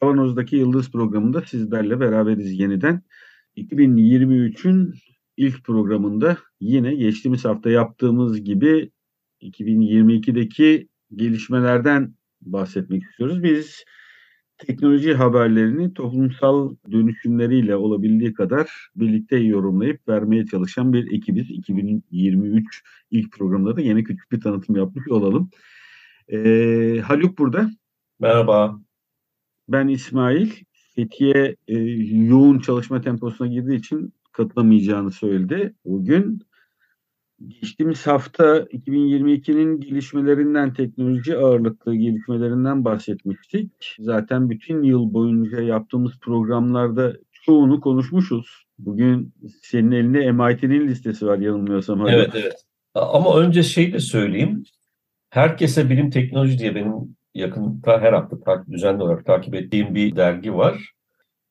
Kavanoz'daki Yıldız programında sizlerle beraberiz yeniden. 2023'ün ilk programında yine geçtiğimiz hafta yaptığımız gibi 2022'deki gelişmelerden bahsetmek istiyoruz. Biz teknoloji haberlerini toplumsal dönüşümleriyle olabildiği kadar birlikte yorumlayıp vermeye çalışan bir ekibiz. 2023 ilk programda da yine küçük bir tanıtım yapmış olalım. Ee, Haluk burada. Merhaba. Ben İsmail. Fethiye e, yoğun çalışma temposuna girdiği için katılamayacağını söyledi. Bugün geçtiğimiz hafta 2022'nin gelişmelerinden, teknoloji ağırlıklı gelişmelerinden bahsetmiştik. Zaten bütün yıl boyunca yaptığımız programlarda çoğunu konuşmuşuz. Bugün senin elinde MIT'nin listesi var yanılmıyorsam. Evet, evet. Ama önce şey de söyleyeyim. Herkese bilim teknoloji diye benim yakında her hafta düzenli olarak takip ettiğim bir dergi var.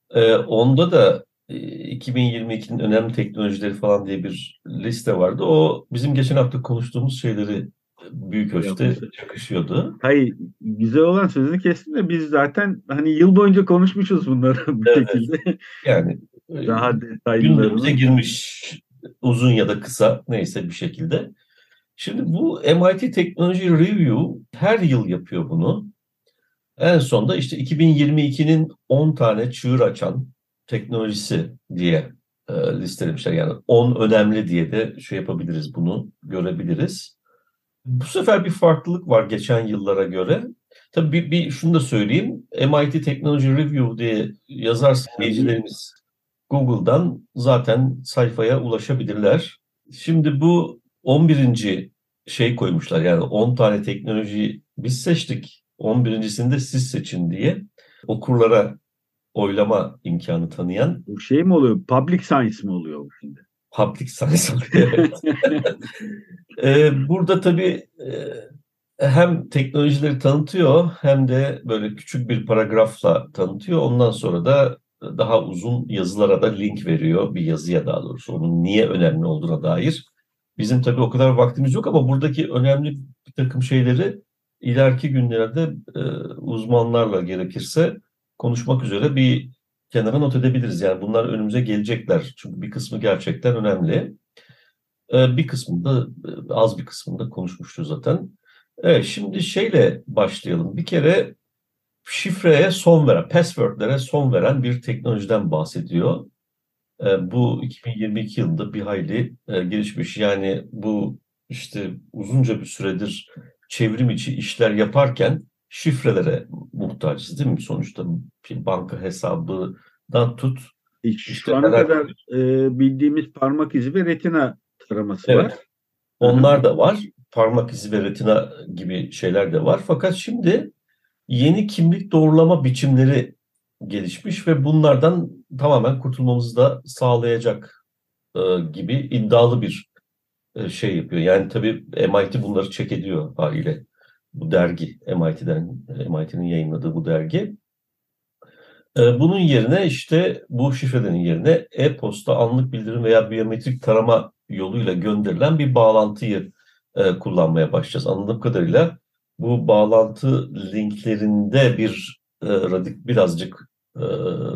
Ee, onda da 2022'nin önemli teknolojileri falan diye bir liste vardı. O bizim geçen hafta konuştuğumuz şeyleri büyük ölçüde yakışıyordu. Hayır, güzel olan sözünü kestim de biz zaten hani yıl boyunca konuşmuşuz bunları bu evet, şekilde. Yani daha detaylı. Gündemimize girmiş uzun ya da kısa neyse bir şekilde. Şimdi bu MIT Technology Review her yıl yapıyor bunu. En sonda işte 2022'nin 10 tane çığır açan teknolojisi diye e, listelemişler. Yani 10 önemli diye de şey yapabiliriz bunu görebiliriz. Bu sefer bir farklılık var geçen yıllara göre. Tabii bir, bir şunu da söyleyeyim. MIT Technology Review diye yazarsa seyircilerimiz Google'dan zaten sayfaya ulaşabilirler. Şimdi bu 11. şey koymuşlar yani 10 tane teknoloji biz seçtik. 11.sini siz seçin diye okurlara oylama imkanı tanıyan. Bu şey mi oluyor? Public science mi oluyor bu şimdi? Public science oluyor evet. ee, burada tabii e, hem teknolojileri tanıtıyor hem de böyle küçük bir paragrafla tanıtıyor. Ondan sonra da daha uzun yazılara da link veriyor. Bir yazıya daha doğrusu onun niye önemli olduğuna dair. Bizim tabii o kadar vaktimiz yok ama buradaki önemli bir takım şeyleri ileriki günlerde e, uzmanlarla gerekirse konuşmak üzere bir kenara not edebiliriz. Yani bunlar önümüze gelecekler. Çünkü bir kısmı gerçekten önemli. E, bir kısmında e, az bir kısmında konuşmuştu zaten. Evet şimdi şeyle başlayalım. Bir kere şifreye son veren, passwordlere son veren bir teknolojiden bahsediyor. E, bu 2022 yılında bir hayli e, gelişmiş. Yani bu işte uzunca bir süredir çevrim içi işler yaparken şifrelere muhtacız değil mi? Sonuçta bir banka hesabından tut. İşte şu ana kadar e, bildiğimiz parmak izi ve retina taraması evet. var. Onlar da var. Parmak izi ve retina gibi şeyler de var. Fakat şimdi yeni kimlik doğrulama biçimleri gelişmiş ve bunlardan tamamen kurtulmamızı da sağlayacak e, gibi iddialı bir e, şey yapıyor. Yani tabii MIT bunları çek ediyor haliyle. Bu dergi MIT'den MIT'nin yayınladığı bu dergi. E, bunun yerine işte bu şifrelerin yerine e-posta, anlık bildirim veya biyometrik tarama yoluyla gönderilen bir bağlantıyı e, kullanmaya başlayacağız. Anladığım kadarıyla bu bağlantı linklerinde bir radik birazcık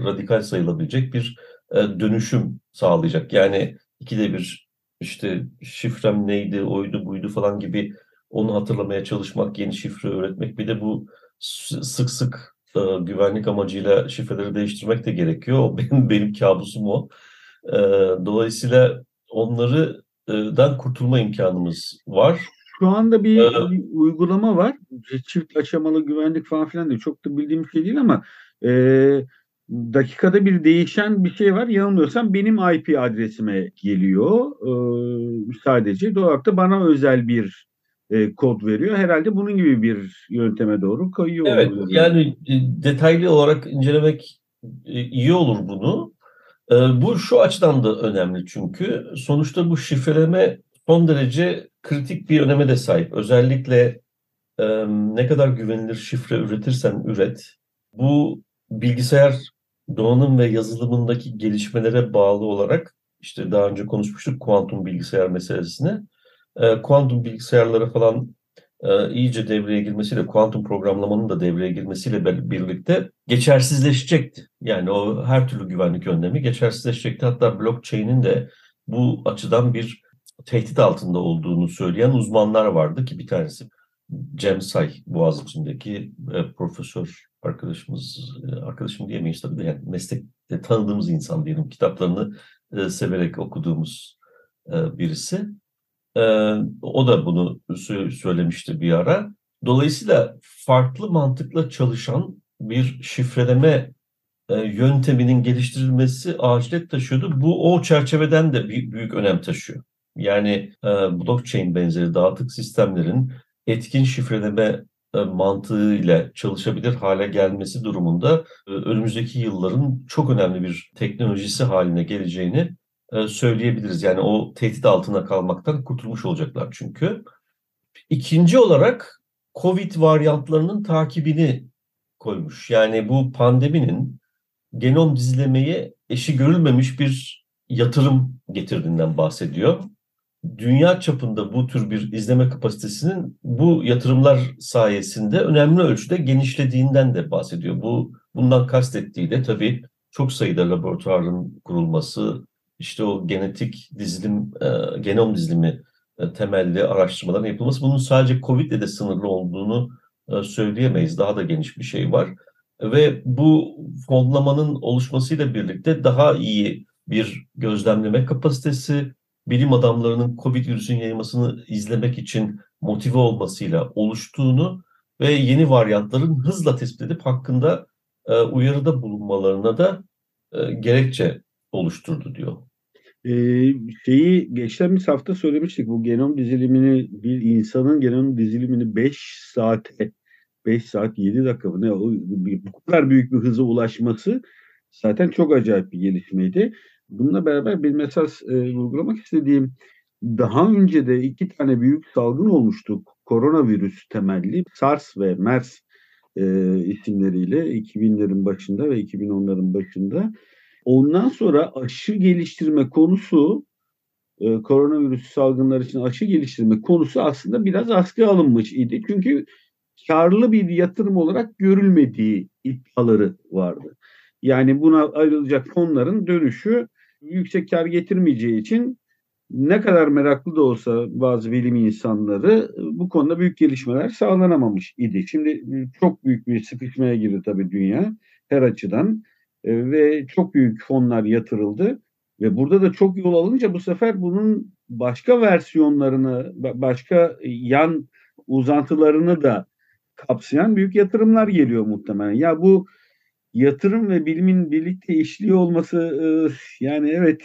radikal sayılabilecek bir dönüşüm sağlayacak. Yani ikide bir işte şifrem neydi, oydu, buydu falan gibi onu hatırlamaya çalışmak, yeni şifre öğretmek. Bir de bu sık sık e, güvenlik amacıyla şifreleri değiştirmek de gerekiyor. O benim benim kabusum o. E, dolayısıyla onları dan kurtulma imkanımız var. Şu anda bir, ee, uygulama var. Çift aşamalı güvenlik falan filan diye çok da bildiğim şey değil ama e, dakikada bir değişen bir şey var. Yanılmıyorsam benim IP adresime geliyor ee, sadece. Doğal da bana özel bir e, kod veriyor. Herhalde bunun gibi bir yönteme doğru kayıyor. Evet oluyor. yani e, detaylı olarak incelemek e, iyi olur bunu. E, bu şu açıdan da önemli çünkü sonuçta bu şifreleme son derece kritik bir öneme de sahip. Özellikle e, ne kadar güvenilir şifre üretirsen üret, bu bilgisayar donanım ve yazılımındaki gelişmelere bağlı olarak işte daha önce konuşmuştuk kuantum bilgisayar meselesini. Kuantum bilgisayarlara falan e, iyice devreye girmesiyle, kuantum programlamanın da devreye girmesiyle birlikte geçersizleşecekti. Yani o her türlü güvenlik önlemi geçersizleşecekti. Hatta blockchain'in de bu açıdan bir tehdit altında olduğunu söyleyen uzmanlar vardı ki bir tanesi Cem Say Boğaziçi'ndeki e, profesör arkadaşımız, e, arkadaşım diyemeyiz tabii de yani meslekte tanıdığımız insan diyelim, kitaplarını e, severek okuduğumuz e, birisi. Ee, o da bunu söylemişti bir ara. Dolayısıyla farklı mantıkla çalışan bir şifreleme e, yönteminin geliştirilmesi acilet taşıyordu. Bu o çerçeveden de bir büyük önem taşıyor. Yani e, blockchain benzeri dağıtık sistemlerin etkin şifreleme e, mantığıyla çalışabilir hale gelmesi durumunda önümüzdeki yılların çok önemli bir teknolojisi haline geleceğini e, söyleyebiliriz. Yani o tehdit altına kalmaktan kurtulmuş olacaklar çünkü. İkinci olarak Covid varyantlarının takibini koymuş. Yani bu pandeminin genom dizilemeye eşi görülmemiş bir yatırım getirdiğinden bahsediyor. Dünya çapında bu tür bir izleme kapasitesinin bu yatırımlar sayesinde önemli ölçüde genişlediğinden de bahsediyor. Bu bundan kastettiği de tabii çok sayıda laboratuvarın kurulması, işte o genetik dizilim, e, genom dizilimi e, temelli araştırmaların yapılması. Bunun sadece COVID ile de sınırlı olduğunu e, söyleyemeyiz. Daha da geniş bir şey var. Ve bu fonlamanın oluşmasıyla birlikte daha iyi bir gözlemleme kapasitesi, bilim adamlarının COVID virüsün yayılmasını izlemek için motive olmasıyla oluştuğunu ve yeni varyantların hızla tespit edip hakkında e, uyarıda bulunmalarına da e, gerekçe oluşturdu diyor. Eee, şeyi geçtiğimiz hafta söylemiştik. Bu genom dizilimini bir insanın genom dizilimini 5 saate 5 saat 7 dakika ne o bu kadar büyük bir hıza ulaşması zaten çok acayip bir gelişmeydi. Bununla beraber bir esas eee, vurgulamak istediğim daha önce de iki tane büyük salgın olmuştu. Koronavirüs temelli SARS ve MERS eee, isimleriyle 2000'lerin başında ve 2010'ların başında. Ondan sonra aşı geliştirme konusu e, koronavirüs salgınları için aşı geliştirme konusu aslında biraz askıya alınmış idi. Çünkü karlı bir yatırım olarak görülmediği iddiaları vardı. Yani buna ayrılacak fonların dönüşü yüksek kar getirmeyeceği için ne kadar meraklı da olsa bazı bilim insanları bu konuda büyük gelişmeler sağlanamamış idi. Şimdi çok büyük bir sıkışmaya girdi tabii dünya her açıdan ve çok büyük fonlar yatırıldı. Ve burada da çok yol alınca bu sefer bunun başka versiyonlarını, başka yan uzantılarını da kapsayan büyük yatırımlar geliyor muhtemelen. Ya bu yatırım ve bilimin birlikte işliyor olması yani evet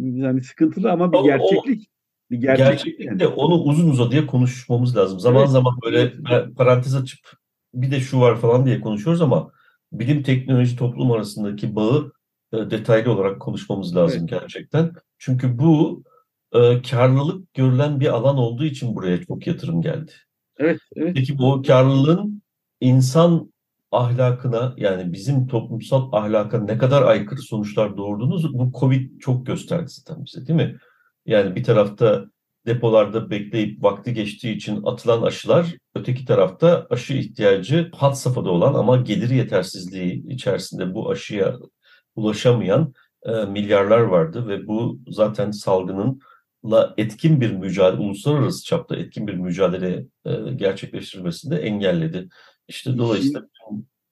yani sıkıntılı ama bir gerçeklik. bir gerçeklik. Gerçeklikte yani. onu uzun uzadıya konuşmamız lazım. Zaman evet. zaman böyle parantez açıp bir de şu var falan diye konuşuyoruz ama bilim teknoloji toplum arasındaki bağı e, detaylı olarak konuşmamız lazım evet. gerçekten. Çünkü bu e, karlılık görülen bir alan olduğu için buraya çok yatırım geldi. Evet, evet. Peki bu karlılığın insan ahlakına yani bizim toplumsal ahlaka ne kadar aykırı sonuçlar doğurduğunu bu Covid çok gösterdi zaten bize değil mi? Yani bir tarafta depolarda bekleyip vakti geçtiği için atılan aşılar, öteki tarafta aşı ihtiyacı hat safhada olan ama gelir yetersizliği içerisinde bu aşıya ulaşamayan e, milyarlar vardı ve bu zaten salgınınla etkin bir mücadele, uluslararası çapta etkin bir mücadele e, gerçekleştirmesini engelledi. İşte dolayısıyla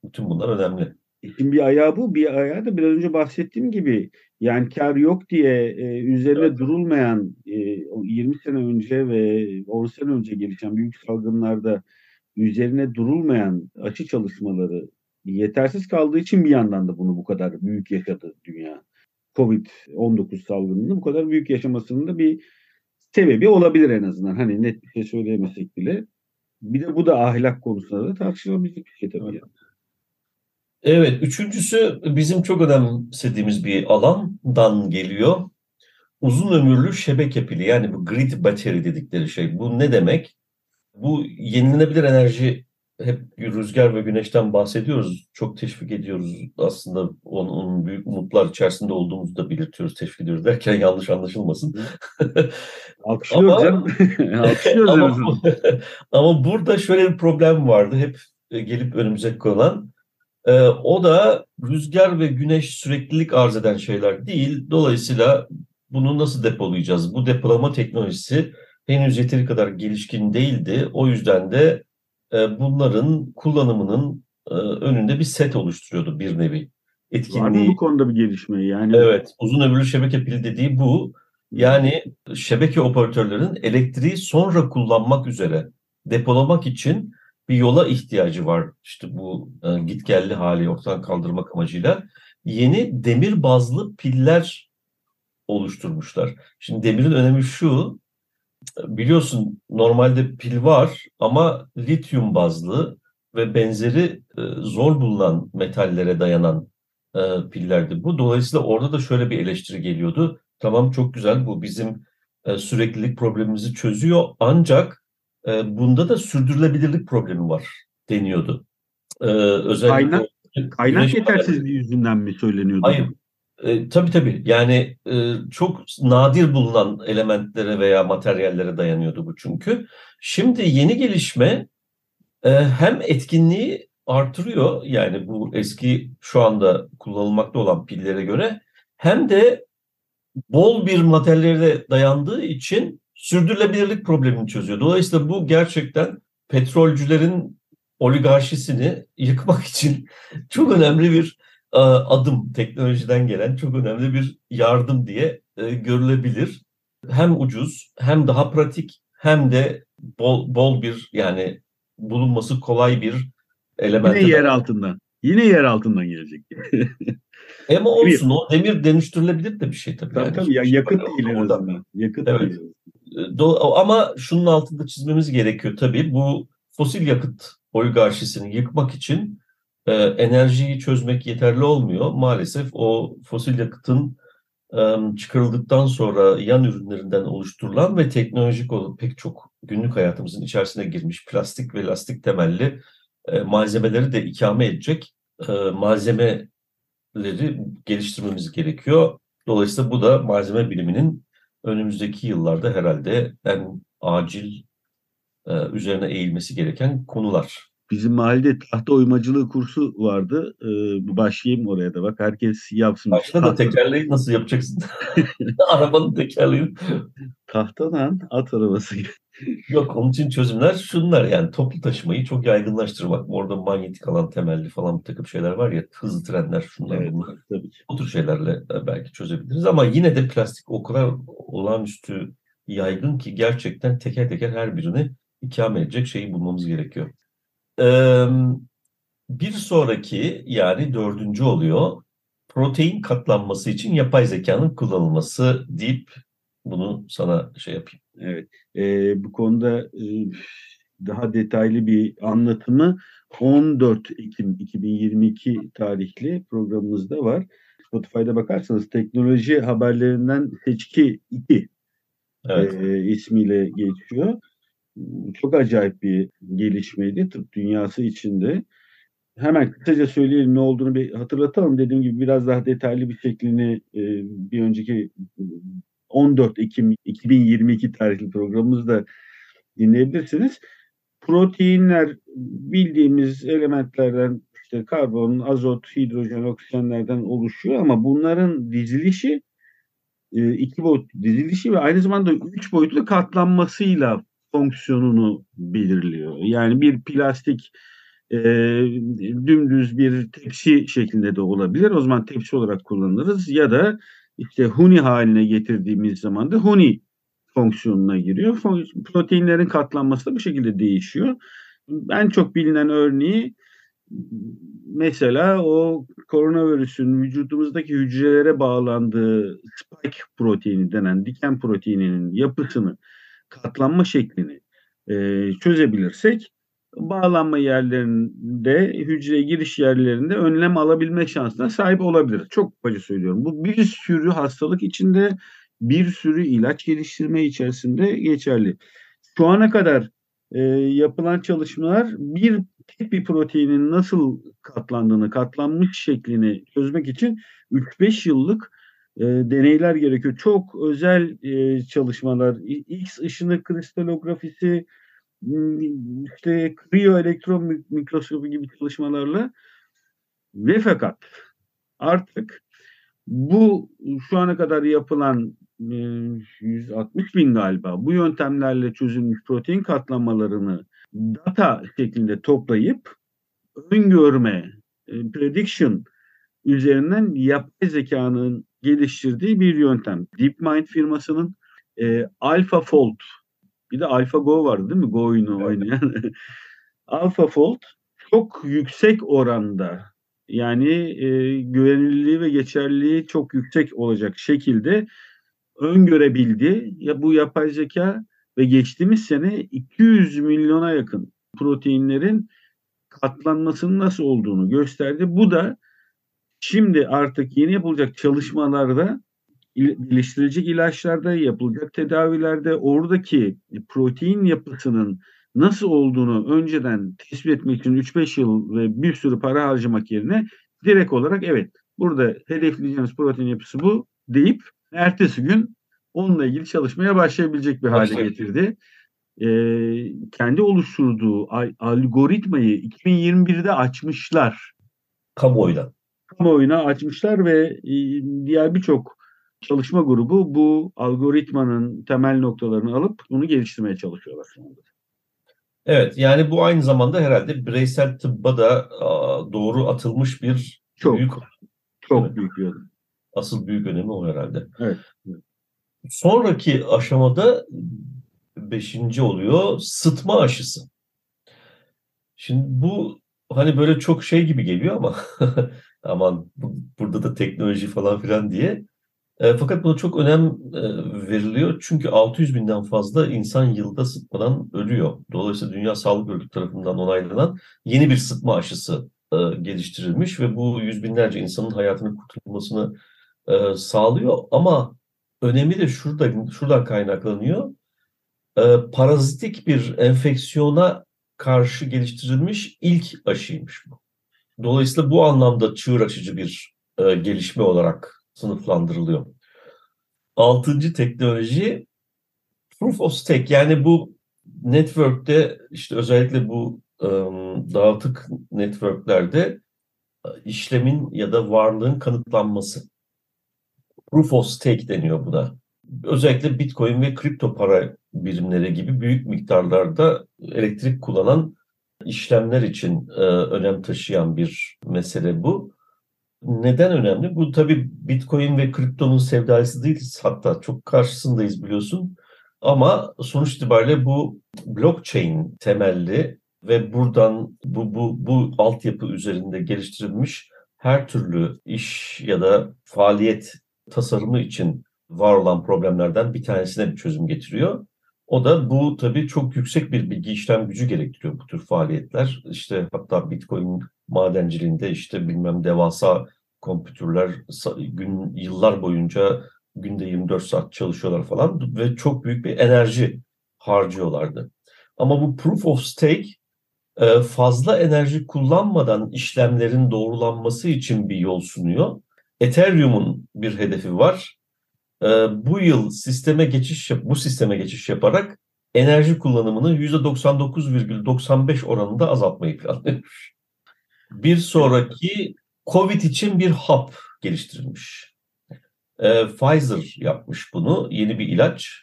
bütün bunlar önemli. Şimdi bir ayağı bu, bir ayağı da biraz önce bahsettiğim gibi yani kar yok diye e, üzerine evet. durulmayan e, 20 sene önce ve 10 sene önce gelişen büyük salgınlarda üzerine durulmayan aşı çalışmaları yetersiz kaldığı için bir yandan da bunu bu kadar büyük yaşadı dünya. Covid-19 salgınını bu kadar büyük yaşamasının da bir sebebi olabilir en azından. Hani net bir şey söyleyemesek bile. Bir de bu da ahlak konusunda da tartışılabilecek bir şey tabii. Evet. Evet, üçüncüsü bizim çok önemsediğimiz bir alandan geliyor. Uzun ömürlü şebeke pili yani bu grid battery dedikleri şey. Bu ne demek? Bu yenilenebilir enerji hep rüzgar ve güneşten bahsediyoruz. Çok teşvik ediyoruz. Aslında onun, onun büyük umutlar içerisinde olduğumuzu da belirtiyoruz. Teşvik ediyoruz derken yanlış anlaşılmasın. Alkışlıyoruz ama, canım. Alkışlıyoruz ama, ama burada şöyle bir problem vardı. Hep gelip önümüze konan. Ee, o da rüzgar ve güneş süreklilik arz eden şeyler değil. Dolayısıyla bunu nasıl depolayacağız? Bu depolama teknolojisi henüz yeteri kadar gelişkin değildi. O yüzden de e, bunların kullanımının e, önünde bir set oluşturuyordu bir nevi. Etkinliği. Var mı bu konuda bir gelişme? Yani Evet, uzun ömürlü şebeke pili dediği bu. Yani şebeke operatörlerinin elektriği sonra kullanmak üzere depolamak için bir yola ihtiyacı var. İşte bu e, gitgelli hali ortadan kaldırmak amacıyla yeni demir bazlı piller oluşturmuşlar. Şimdi demirin önemi şu, biliyorsun normalde pil var ama lityum bazlı ve benzeri e, zor bulunan metallere dayanan e, pillerdi bu. Dolayısıyla orada da şöyle bir eleştiri geliyordu. Tamam çok güzel bu bizim e, süreklilik problemimizi çözüyor ancak bunda da sürdürülebilirlik problemi var deniyordu. Özellikle kaynak, kaynak yetersizliği yüzünden mi söyleniyordu? Hayır, e, tabii tabii. Yani e, çok nadir bulunan elementlere veya materyallere dayanıyordu bu çünkü. Şimdi yeni gelişme e, hem etkinliği artırıyor yani bu eski şu anda kullanılmakta olan pillere göre hem de bol bir materyallere dayandığı için sürdürülebilirlik problemini çözüyor. Dolayısıyla bu gerçekten petrolcülerin oligarşisini yıkmak için çok önemli bir adım teknolojiden gelen çok önemli bir yardım diye e, görülebilir. Hem ucuz hem daha pratik hem de bol, bol bir yani bulunması kolay bir element. Yine yer altından. Yine yer altından gelecek. Ama olsun o demir dönüştürülebilir de bir şey tabii. Tabii yani. tabii ya, yakıt değil en azından. Yakıt evet. değil. Ama şunun altında çizmemiz gerekiyor tabii. Bu fosil yakıt oligarşisini yıkmak için e, enerjiyi çözmek yeterli olmuyor. Maalesef o fosil yakıtın e, çıkarıldıktan sonra yan ürünlerinden oluşturulan ve teknolojik olup pek çok günlük hayatımızın içerisine girmiş plastik ve lastik temelli e, malzemeleri de ikame edecek malzemeleri geliştirmemiz gerekiyor. Dolayısıyla bu da malzeme biliminin önümüzdeki yıllarda herhalde en acil üzerine eğilmesi gereken konular. Bizim mahallede tahta oymacılığı kursu vardı. Ee, başlayayım oraya da bak. Herkes yapsın. Başta da tekerleği nasıl yapacaksın? Arabanın tekerleği. Tahtadan at arabası. Yok onun için çözümler şunlar yani toplu taşımayı çok yaygınlaştırmak. Orada manyetik alan temelli falan bir takım şeyler var ya hızlı trenler şunlar evet, bunlar. Tabii ki. O tür şeylerle e, belki çözebiliriz ama yine de plastik o kadar olağanüstü yaygın ki gerçekten teker teker her birini ikame edecek şeyi bulmamız gerekiyor bir sonraki yani dördüncü oluyor. Protein katlanması için yapay zekanın kullanılması deyip bunu sana şey yapayım. Evet. E, bu konuda e, daha detaylı bir anlatımı 14 Ekim 2022 tarihli programımızda var. Spotify'da bakarsanız teknoloji haberlerinden seçki 2 evet. e, ismiyle geçiyor çok acayip bir gelişmeydi tıp dünyası içinde. Hemen kısaca söyleyelim ne olduğunu bir hatırlatalım. Dediğim gibi biraz daha detaylı bir şeklini e, bir önceki 14 Ekim 2022 tarihli programımızda dinleyebilirsiniz. Proteinler bildiğimiz elementlerden işte karbon, azot, hidrojen, oksijenlerden oluşuyor ama bunların dizilişi e, iki boyutlu dizilişi ve aynı zamanda üç boyutlu katlanmasıyla fonksiyonunu belirliyor. Yani bir plastik e, dümdüz bir tepsi şeklinde de olabilir. O zaman tepsi olarak kullanırız ya da işte huni haline getirdiğimiz zaman da huni fonksiyonuna giriyor. Proteinlerin katlanması da bu şekilde değişiyor. En çok bilinen örneği mesela o koronavirüsün vücudumuzdaki hücrelere bağlandığı spike proteini denen diken proteininin yapısını katlanma şeklini e, çözebilirsek bağlanma yerlerinde, hücreye giriş yerlerinde önlem alabilme şansına sahip olabilir. Çok acı söylüyorum. Bu bir sürü hastalık içinde bir sürü ilaç geliştirme içerisinde geçerli. Şu ana kadar e, yapılan çalışmalar bir tek bir proteinin nasıl katlandığını, katlanmış şeklini çözmek için 3-5 yıllık e, deneyler gerekiyor. Çok özel e, çalışmalar, X ışını kristalografisi, işte kriyo elektron mikroskopi gibi çalışmalarla ve fakat artık bu şu ana kadar yapılan 160 bin galiba bu yöntemlerle çözülmüş protein katlanmalarını data şeklinde toplayıp öngörme, prediction üzerinden yapay zekanın geliştirdiği bir yöntem. DeepMind firmasının e, AlphaFold bir de AlphaGo vardı değil mi? Go oyunu oynayan. AlphaFold çok yüksek oranda yani e, güvenilirliği ve geçerliliği çok yüksek olacak şekilde öngörebildi. Ya bu yapay zeka ve geçtiğimiz sene 200 milyona yakın proteinlerin katlanmasının nasıl olduğunu gösterdi. Bu da şimdi artık yeni yapılacak çalışmalarda geliştirilecek ilaçlarda yapılacak tedavilerde oradaki protein yapısının nasıl olduğunu önceden tespit etmek için 3-5 yıl ve bir sürü para harcamak yerine direkt olarak evet burada hedefleyeceğimiz protein yapısı bu deyip ertesi gün onunla ilgili çalışmaya başlayabilecek bir hale getirdi. Ee, kendi oluşturduğu algoritmayı 2021'de açmışlar. Kamuoyuna. Kamuoyuna açmışlar ve e, diğer birçok çalışma grubu bu algoritmanın temel noktalarını alıp bunu geliştirmeye çalışıyorlar şu anda. Evet yani bu aynı zamanda herhalde bireysel tıbba da doğru atılmış bir çok, büyük çok büyük bir adım. Asıl büyük önemi o herhalde. Evet. Sonraki aşamada beşinci oluyor sıtma aşısı. Şimdi bu hani böyle çok şey gibi geliyor ama aman bu, burada da teknoloji falan filan diye. E, fakat buna çok önem e, veriliyor. Çünkü 600 binden fazla insan yılda sıtmadan ölüyor. Dolayısıyla Dünya Sağlık Örgütü tarafından onaylanan yeni bir sıtma aşısı e, geliştirilmiş ve bu yüz binlerce insanın hayatının kurtulmasını e, sağlıyor. Ama önemi de şurada şuradan kaynaklanıyor. E, parazitik bir enfeksiyona karşı geliştirilmiş ilk aşıymış bu. Dolayısıyla bu anlamda çığır açıcı bir e, gelişme olarak sınıflandırılıyor. Altıncı teknoloji proof of stake yani bu network'te işte özellikle bu um, dağıtık network'lerde işlemin ya da varlığın kanıtlanması. Proof of stake deniyor buna. Özellikle Bitcoin ve kripto para birimleri gibi büyük miktarlarda elektrik kullanan işlemler için e, önem taşıyan bir mesele bu. Neden önemli? Bu tabii Bitcoin ve kriptonun sevdalısı değiliz. Hatta çok karşısındayız biliyorsun. Ama sonuç itibariyle bu blockchain temelli ve buradan bu, bu, bu altyapı üzerinde geliştirilmiş her türlü iş ya da faaliyet tasarımı için var olan problemlerden bir tanesine bir çözüm getiriyor. O da bu tabii çok yüksek bir bilgi işlem gücü gerektiriyor bu tür faaliyetler. İşte hatta Bitcoin madenciliğinde işte bilmem devasa kompütürler gün yıllar boyunca günde 24 saat çalışıyorlar falan ve çok büyük bir enerji harcıyorlardı. Ama bu proof of stake e, fazla enerji kullanmadan işlemlerin doğrulanması için bir yol sunuyor. Ethereum'un bir hedefi var. E, bu yıl sisteme geçiş bu sisteme geçiş yaparak enerji kullanımını %99,95 oranında azaltmayı planlıyor. Bir sonraki Covid için bir hap geliştirilmiş. E, Pfizer yapmış bunu. Yeni bir ilaç.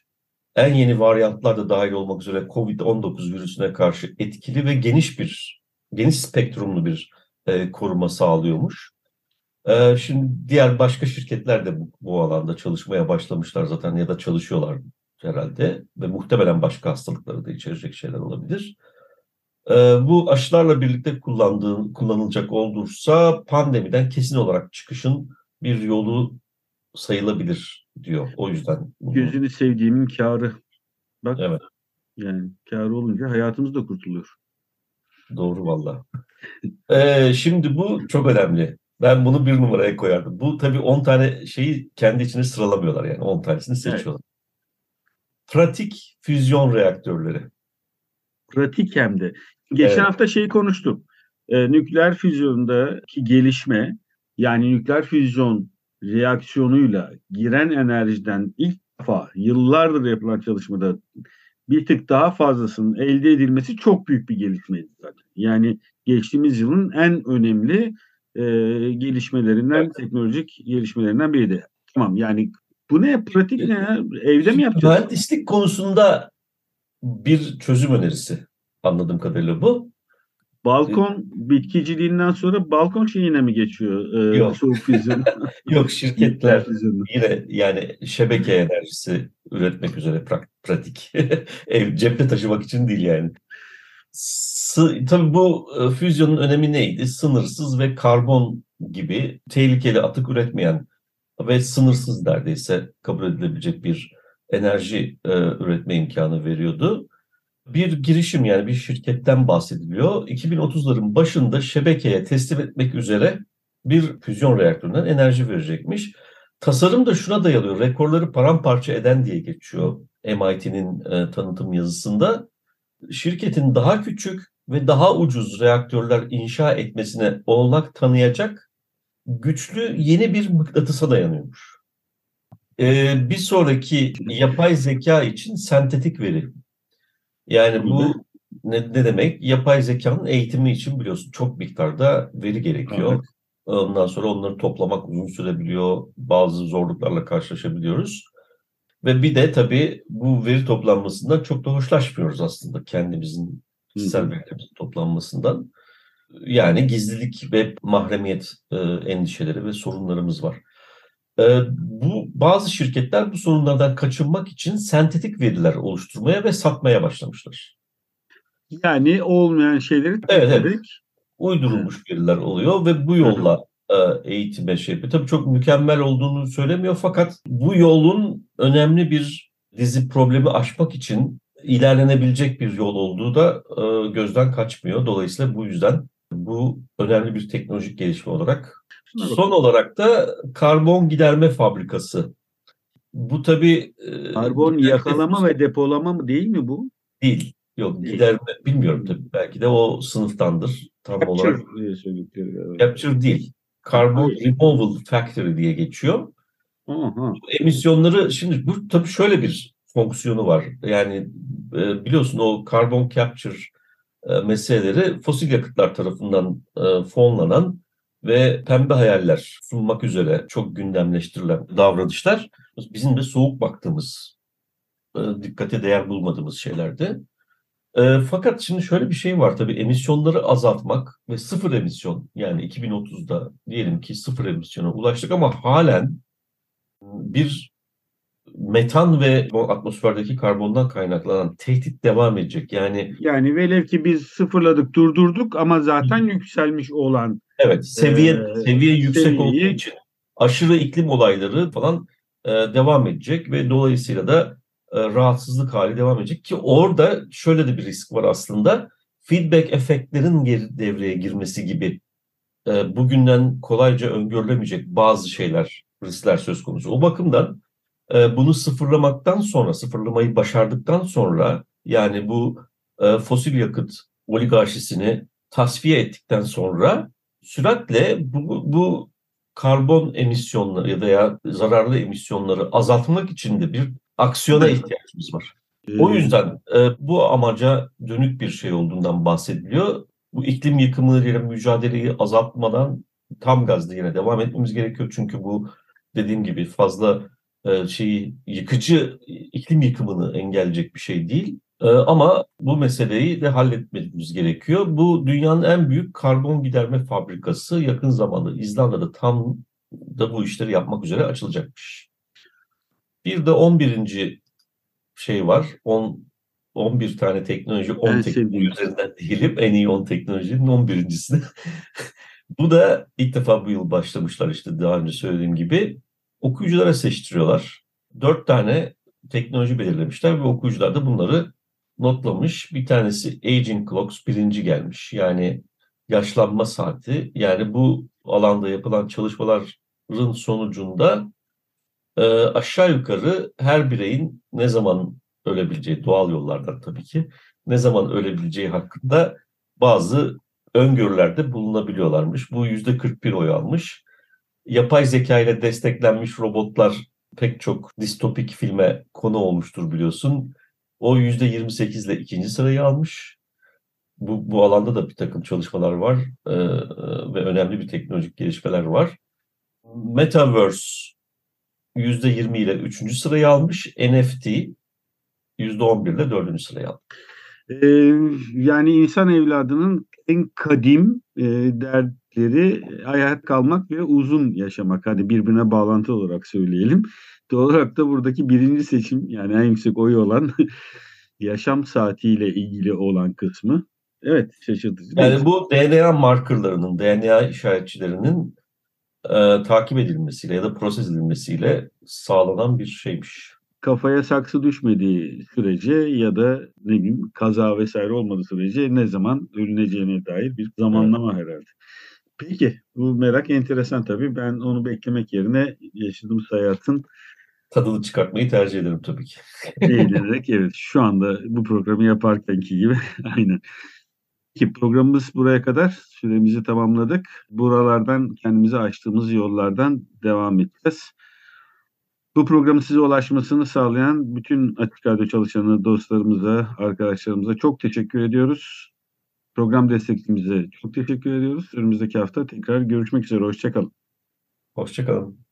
En yeni varyantlar da dahil olmak üzere Covid-19 virüsüne karşı etkili ve geniş bir, geniş spektrumlu bir e, koruma sağlıyormuş. E, şimdi diğer başka şirketler de bu, bu alanda çalışmaya başlamışlar zaten ya da çalışıyorlar herhalde ve muhtemelen başka hastalıkları da içerecek şeyler olabilir. Ee, bu aşılarla birlikte kullandığın, kullanılacak olursa pandemiden kesin olarak çıkışın bir yolu sayılabilir diyor. O yüzden. Gözünü sevdiğimin karı. Bak evet. yani karı olunca hayatımız da kurtuluyor. Doğru valla. Ee, şimdi bu çok önemli. Ben bunu bir numaraya koyardım. Bu tabii 10 tane şeyi kendi içine sıralamıyorlar yani 10 tanesini seçiyorlar. Evet. Pratik füzyon reaktörleri. Pratik hem de. Geçen evet. hafta şeyi konuştuk. Ee, nükleer füzyondaki gelişme yani nükleer füzyon reaksiyonuyla giren enerjiden ilk defa yıllardır yapılan çalışmada bir tık daha fazlasının elde edilmesi çok büyük bir gelişmeydi zaten. Yani geçtiğimiz yılın en önemli e, gelişmelerinden, evet. teknolojik gelişmelerinden biriydi. Tamam yani bu ne? Pratik ne ya? Evde mi yapacağız? Mühendislik konusunda bir çözüm önerisi anladığım kadarıyla bu. Balkon bitkiciliğinden sonra balkon şeyine mi geçiyor? E, Yok. Soğuk füzyon. Yok şirketler yine yani şebeke enerjisi üretmek üzere pratik. Ev cepte taşımak için değil yani. Tabii bu e, füzyonun önemi neydi? Sınırsız ve karbon gibi tehlikeli atık üretmeyen ve sınırsız neredeyse kabul edilebilecek bir enerji e, üretme imkanı veriyordu bir girişim yani bir şirketten bahsediliyor. 2030'ların başında şebekeye teslim etmek üzere bir füzyon reaktöründen enerji verecekmiş. Tasarım da şuna dayalıyor. Rekorları paramparça eden diye geçiyor MIT'nin e, tanıtım yazısında. Şirketin daha küçük ve daha ucuz reaktörler inşa etmesine olanak tanıyacak güçlü yeni bir mıknatısa dayanıyormuş. Ee, bir sonraki yapay zeka için sentetik veri yani bu ne, ne demek? Yapay zekanın eğitimi için biliyorsun çok miktarda veri gerekiyor. Evet. Ondan sonra onları toplamak uzun sürebiliyor. Bazı zorluklarla karşılaşabiliyoruz. Ve bir de tabii bu veri toplanmasından çok da hoşlaşmıyoruz aslında kendimizin kişisel verilerimizin toplanmasından. Yani gizlilik ve mahremiyet e, endişeleri ve sorunlarımız var. E, bu bazı şirketler bu sorunlardan kaçınmak için sentetik veriler oluşturmaya ve satmaya başlamışlar. Yani olmayan şeyleri evet, evet. uydurulmuş veriler oluyor ve bu yolla e, eğitime şey yapıyor. Tabii çok mükemmel olduğunu söylemiyor fakat bu yolun önemli bir dizi problemi aşmak için ilerlenebilecek bir yol olduğu da e, gözden kaçmıyor. Dolayısıyla bu yüzden bu önemli bir teknolojik gelişme olarak Son olarak da karbon giderme fabrikası. Bu tabii... E, karbon yakalama ve depolama mı değil mi bu? Değil. Yok değil. giderme bilmiyorum tabii. Belki de o sınıftandır tam Capture olarak. Diye evet. Capture değil. Carbon Removal Factory diye geçiyor. Aha. Emisyonları şimdi bu tabii şöyle bir fonksiyonu var. Yani e, biliyorsun o carbon capture e, meseleleri fosil yakıtlar tarafından fonlanan ve pembe hayaller sunmak üzere çok gündemleştirilen davranışlar bizim de soğuk baktığımız, e, dikkate değer bulmadığımız şeylerdi. E, fakat şimdi şöyle bir şey var tabii emisyonları azaltmak ve sıfır emisyon yani 2030'da diyelim ki sıfır emisyona ulaştık ama halen bir metan ve atmosferdeki karbondan kaynaklanan tehdit devam edecek. Yani yani velev ki biz sıfırladık, durdurduk ama zaten yükselmiş olan Evet, seviye ee, seviye yüksek seviyeyi... olduğu için aşırı iklim olayları falan e, devam edecek ve dolayısıyla da e, rahatsızlık hali devam edecek ki orada şöyle de bir risk var aslında. Feedback efektlerin geri, devreye girmesi gibi e, bugünden kolayca öngörülemeyecek bazı şeyler, riskler söz konusu. O bakımdan e, bunu sıfırlamaktan sonra, sıfırlamayı başardıktan sonra yani bu e, fosil yakıt oligarşisini tasfiye ettikten sonra süratle bu, bu karbon emisyonları ya da ya zararlı emisyonları azaltmak için de bir aksiyona ihtiyacımız var. O yüzden e, bu amaca dönük bir şey olduğundan bahsediliyor. Bu iklim yıkımıyla mücadeleyi azaltmadan tam gazda yine devam etmemiz gerekiyor. Çünkü bu dediğim gibi fazla e, şeyi yıkıcı iklim yıkımını engelleyecek bir şey değil. Ee, ama bu meseleyi de halletmemiz gerekiyor. Bu dünyanın en büyük karbon giderme fabrikası yakın zamanda İzlanda'da tam da bu işleri yapmak üzere açılacakmış. Bir de 11. şey var. 10 11 tane teknoloji 10 ben teknoloji üzerinden değilim. En iyi 10 teknolojinin 11.sini. bu da ilk defa bu yıl başlamışlar işte daha önce söylediğim gibi. Okuyuculara seçtiriyorlar. 4 tane teknoloji belirlemişler ve okuyucular da bunları notlamış. Bir tanesi Aging Clocks birinci gelmiş. Yani yaşlanma saati. Yani bu alanda yapılan çalışmaların sonucunda e, aşağı yukarı her bireyin ne zaman ölebileceği, doğal yollardan tabii ki, ne zaman ölebileceği hakkında bazı öngörülerde bulunabiliyorlarmış. Bu yüzde 41 oy almış. Yapay zeka ile desteklenmiş robotlar pek çok distopik filme konu olmuştur biliyorsun. O yüzde 28 ile ikinci sırayı almış. Bu, bu alanda da bir takım çalışmalar var e, ve önemli bir teknolojik gelişmeler var. Metaverse yüzde 20 ile üçüncü sırayı almış. NFT yüzde 11 ile dördüncü sırayı almış. Ee, yani insan evladının en kadim e, dertleri hayat kalmak ve uzun yaşamak. Hadi birbirine bağlantı olarak söyleyelim. Doğal olarak da buradaki birinci seçim yani en yüksek oy olan yaşam saatiyle ilgili olan kısmı. Evet şaşırtıcı. Yani bu DNA markerlarının, DNA işaretçilerinin e, takip edilmesiyle ya da proses edilmesiyle sağlanan bir şeymiş. Kafaya saksı düşmediği sürece ya da ne bileyim kaza vesaire olmadığı sürece ne zaman ölüneceğine dair bir zamanlama herhalde. Peki bu merak enteresan tabii. Ben onu beklemek yerine yaşadığımız hayatın Tadını çıkartmayı tercih ederim tabii ki. eğlenerek evet şu anda bu programı yaparkenki gibi aynen. Ki programımız buraya kadar süremizi tamamladık. Buralardan kendimize açtığımız yollardan devam edeceğiz. Bu programın size ulaşmasını sağlayan bütün Açık Radyo çalışanı dostlarımıza, arkadaşlarımıza çok teşekkür ediyoruz. Program destekçimize çok teşekkür ediyoruz. Önümüzdeki hafta tekrar görüşmek üzere. Hoşçakalın. Hoşçakalın.